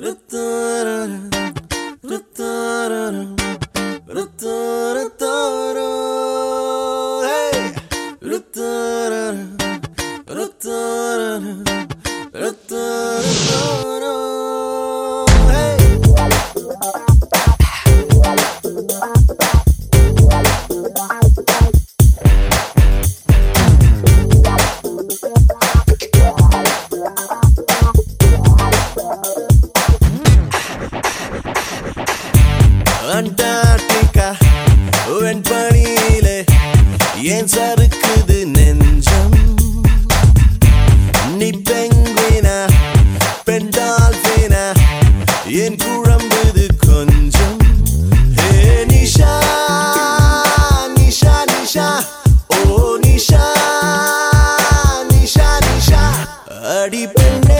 Antarctica ஏன் சறுக்குது நெஞ்சம். நீ பெங்குவினா பெண் டால்பினா? ஏன் குழம்புது கொஞ்சம்? ஹே நிஷா நிஷா நிஷா. ஓ நிஷா நிஷா நிஷா. அடி பெண்ணே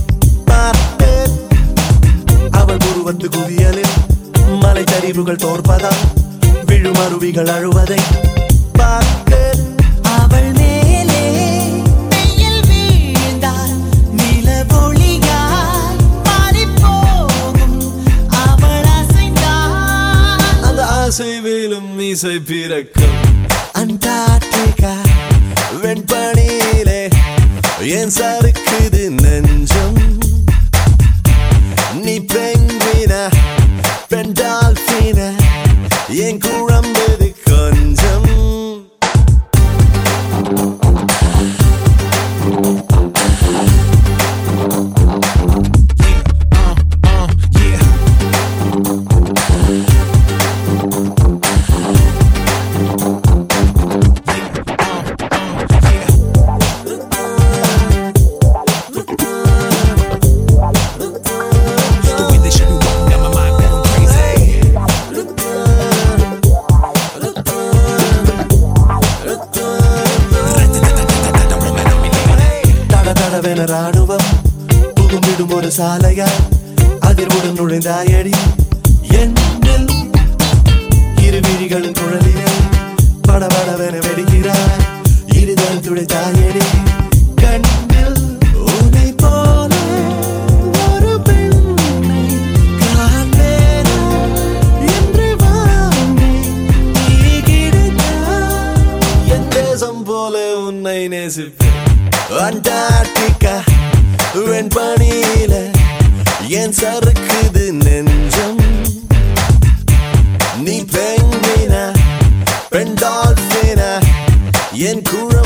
சரிவுகள் தோற்பதா? விழும் அருவிகள் அழுவதை பார்த்தேன் அவள் மேலே வெயில் வீழ்ந்தால் நிலவொளியால் மாறிப்போகும். அவள் அசைந்தால் அந்த ஆசை வேலும் மீசை பிறக்கும். அண்டார்டிகா வெண்பனியிலே ஏன் சறுக்குது ராணுவம் புகுந்திடும் ஒரு சாலையா? அதிர்வுடன் நுழைந்தாயடி. என்னில் இரு விழிகளின் குழலிலே படபடவென வெடிக்கிறாய். இருதல் துடைத்தாயடி. கண்ணில் உன்னை போல ஒரு பெண்ணை காண்பேனா? என்று நீ கிடைத்தாய். என் தேசம் போல உன்னை நேசிப்பேன். அண்டார்டிகா. வெண்பனியில என் சறுக்குது நெஞ்சம்? நீ பெண்ணினா பெண் என் குழ